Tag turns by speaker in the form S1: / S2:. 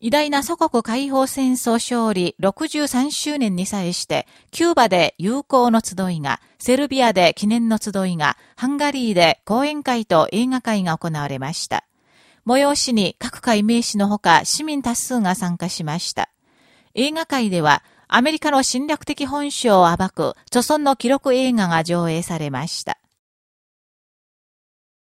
S1: 偉大な祖国解放戦争勝利63周年に際して、キューバで友好の集いが、セルビアで記念の集いが、ハンガリーで講演会と映画会が行われました。催しに各界名士のほか市民多数が参加しました。映画会では、アメリカの侵略的本性を暴く、著存の記録映画が上映されました。